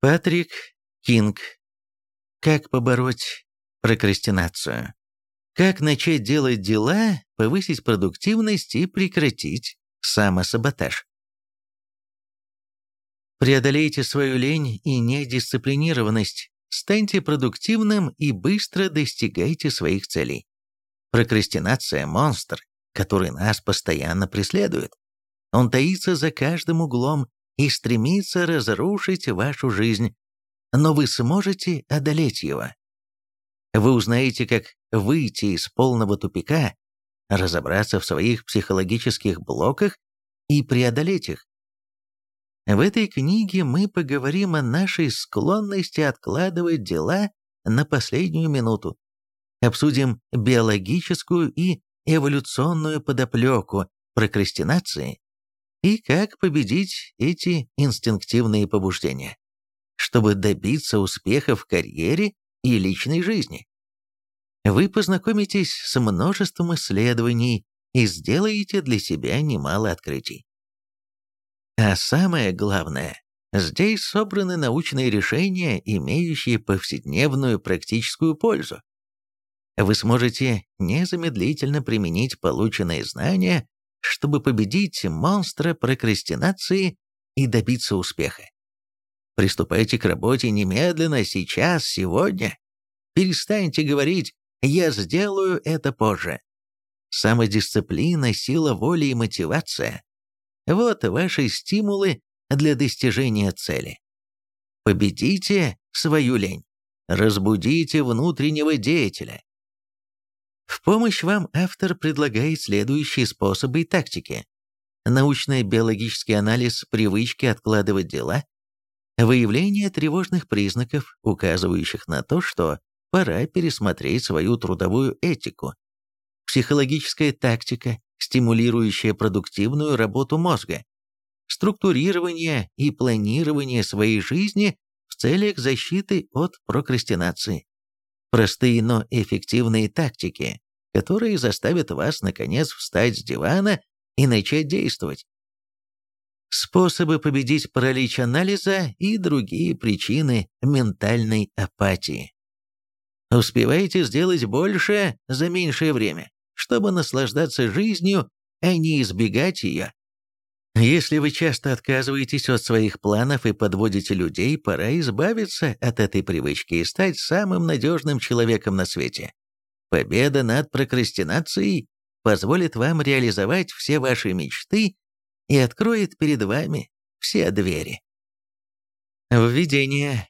Патрик Кинг. Как побороть прокрастинацию? Как начать делать дела, повысить продуктивность и прекратить самосаботаж? Преодолейте свою лень и недисциплинированность, станьте продуктивным и быстро достигайте своих целей. Прокрастинация – монстр, который нас постоянно преследует. Он таится за каждым углом и стремится разрушить вашу жизнь, но вы сможете одолеть его. Вы узнаете, как выйти из полного тупика, разобраться в своих психологических блоках и преодолеть их. В этой книге мы поговорим о нашей склонности откладывать дела на последнюю минуту. Обсудим биологическую и эволюционную подоплеку прокрастинации и как победить эти инстинктивные побуждения, чтобы добиться успеха в карьере и личной жизни. Вы познакомитесь с множеством исследований и сделаете для себя немало открытий. А самое главное, здесь собраны научные решения, имеющие повседневную практическую пользу. Вы сможете незамедлительно применить полученные знания чтобы победить монстра прокрастинации и добиться успеха. Приступайте к работе немедленно, сейчас, сегодня. Перестаньте говорить «я сделаю это позже». Самодисциплина, сила воли и мотивация – вот ваши стимулы для достижения цели. Победите свою лень, разбудите внутреннего деятеля, в помощь вам автор предлагает следующие способы и тактики. Научно-биологический анализ привычки откладывать дела, выявление тревожных признаков, указывающих на то, что пора пересмотреть свою трудовую этику, психологическая тактика, стимулирующая продуктивную работу мозга, структурирование и планирование своей жизни в целях защиты от прокрастинации, Простые, но эффективные тактики, которые заставят вас, наконец, встать с дивана и начать действовать. Способы победить паралич анализа и другие причины ментальной апатии. Успевайте сделать больше за меньшее время, чтобы наслаждаться жизнью, а не избегать ее. Если вы часто отказываетесь от своих планов и подводите людей, пора избавиться от этой привычки и стать самым надежным человеком на свете. Победа над прокрастинацией позволит вам реализовать все ваши мечты и откроет перед вами все двери. Введение.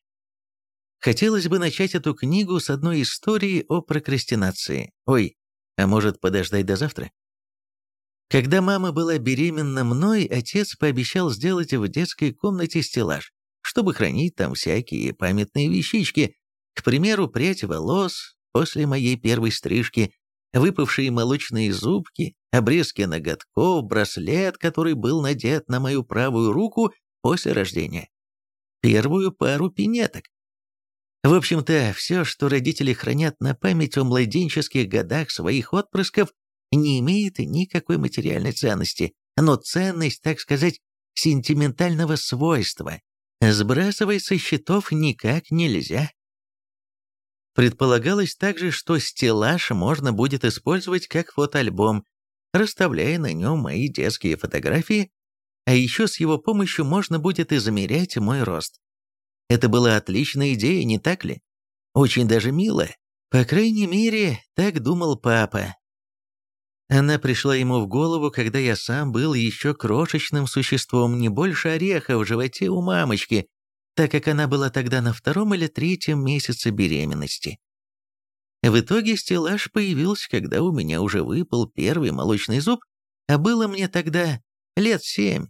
Хотелось бы начать эту книгу с одной истории о прокрастинации. Ой, а может подождать до завтра? Когда мама была беременна мной, отец пообещал сделать в детской комнате стеллаж, чтобы хранить там всякие памятные вещички, к примеру, прядь волос после моей первой стрижки, выпавшие молочные зубки, обрезки ноготков, браслет, который был надет на мою правую руку после рождения, первую пару пинеток. В общем-то, все, что родители хранят на память о младенческих годах своих отпрысков, не имеет никакой материальной ценности, но ценность, так сказать, сентиментального свойства, сбрасывать со счетов никак нельзя. Предполагалось также, что стеллаж можно будет использовать как фотоальбом, расставляя на нем мои детские фотографии, а еще с его помощью можно будет измерять мой рост. Это была отличная идея, не так ли? Очень даже милая. По крайней мере, так думал папа, она пришла ему в голову, когда я сам был еще крошечным существом, не больше ореха в животе у мамочки, так как она была тогда на втором или третьем месяце беременности. В итоге стеллаж появился, когда у меня уже выпал первый молочный зуб, а было мне тогда лет семь.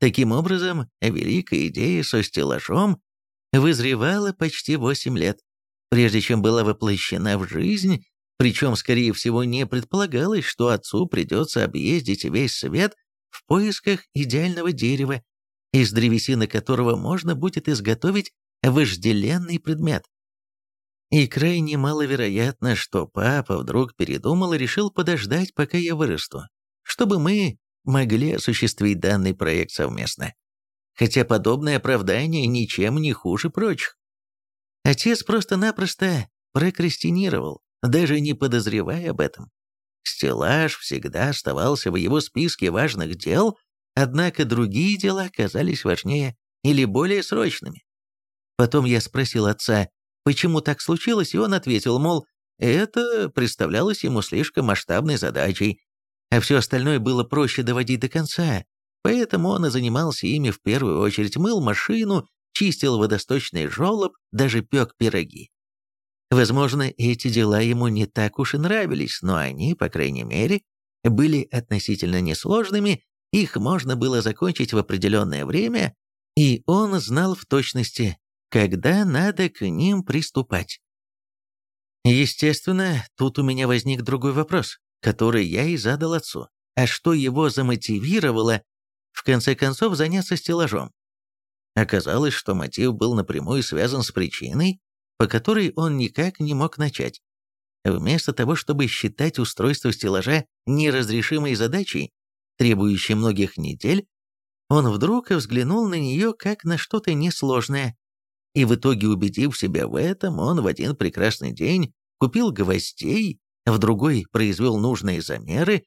Таким образом, великая идея со стеллажом вызревала почти восемь лет, прежде чем была воплощена в жизнь причем, скорее всего, не предполагалось, что отцу придется объездить весь свет в поисках идеального дерева, из древесины которого можно будет изготовить вожделенный предмет. И крайне маловероятно, что папа вдруг передумал и решил подождать, пока я вырасту, чтобы мы могли осуществить данный проект совместно. хотя подобное оправдание ничем не хуже прочих. Отец просто-напросто прокрастинировал, даже не подозревая об этом. Стеллаж всегда оставался в его списке важных дел, однако другие дела оказались важнее или более срочными. Потом я спросил отца, почему так случилось, и он ответил, мол, это представлялось ему слишком масштабной задачей, а все остальное было проще доводить до конца, поэтому он и занимался ими в первую очередь, мыл машину, чистил водосточный желоб, даже пек пироги. Возможно, эти дела ему не так уж и нравились, но они, по крайней мере, были относительно несложными, их можно было закончить в определенное время, и он знал в точности, когда надо к ним приступать. Естественно, тут у меня возник другой вопрос, который я и задал отцу. А что его замотивировало, в конце концов, заняться стеллажом? Оказалось, что мотив был напрямую связан с причиной, по которой он никак не мог начать. Вместо того, чтобы считать устройство стеллажа неразрешимой задачей, требующей многих недель, он вдруг взглянул на нее как на что-то несложное. И в итоге, убедив себя в этом, он в один прекрасный день купил гвоздей, в другой произвел нужные замеры,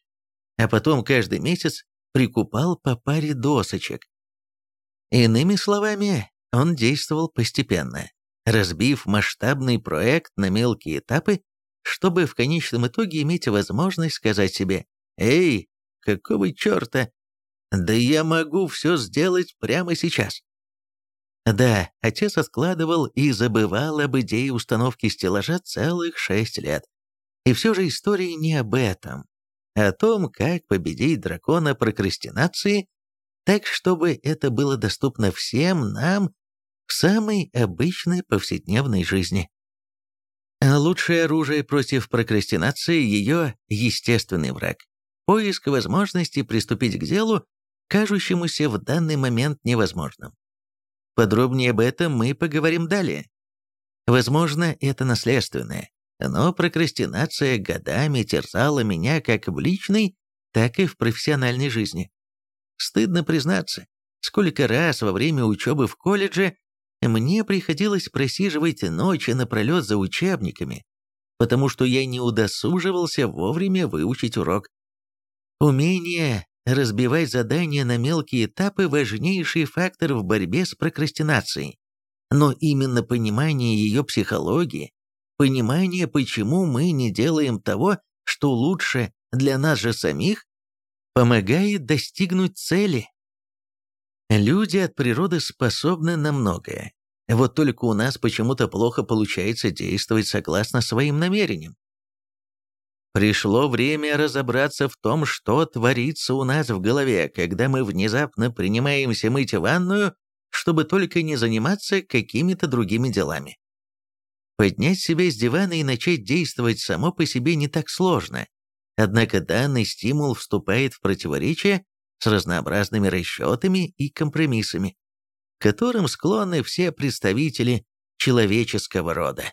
а потом каждый месяц прикупал по паре досочек. Иными словами, он действовал постепенно, разбив масштабный проект на мелкие этапы, чтобы в конечном итоге иметь возможность сказать себе «Эй, какого черта? Да я могу все сделать прямо сейчас». Да, отец откладывал и забывал об идее установки стеллажа целых шесть лет. И все же история не об этом, а о том, как победить дракона прокрастинации, так чтобы это было доступно всем нам в самой обычной повседневной жизни. Лучшее оружие против прокрастинации – ее естественный враг. Поиск возможности приступить к делу, кажущемуся в данный момент невозможным. Подробнее об этом мы поговорим далее. Возможно, это наследственное, но прокрастинация годами терзала меня как в личной, так и в профессиональной жизни. Стыдно признаться, сколько раз во время учебы в колледже мне приходилось просиживать ночи напролет за учебниками, потому что я не удосуживался вовремя выучить урок. Умение разбивать задания на мелкие этапы – важнейший фактор в борьбе с прокрастинацией. Но именно понимание ее психологии, понимание, почему мы не делаем того, что лучше для нас же самих, помогает достигнуть цели. Люди от природы способны на многое. Вот только у нас почему-то плохо получается действовать согласно своим намерениям. Пришло время разобраться в том, что творится у нас в голове, когда мы внезапно принимаемся мыть ванную, чтобы только не заниматься какими-то другими делами. Поднять себя с дивана и начать действовать само по себе не так сложно, однако данный стимул вступает в противоречие с разнообразными расчетами и компромиссами, к которым склонны все представители человеческого рода.